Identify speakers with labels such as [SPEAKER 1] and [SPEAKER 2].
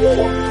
[SPEAKER 1] 我。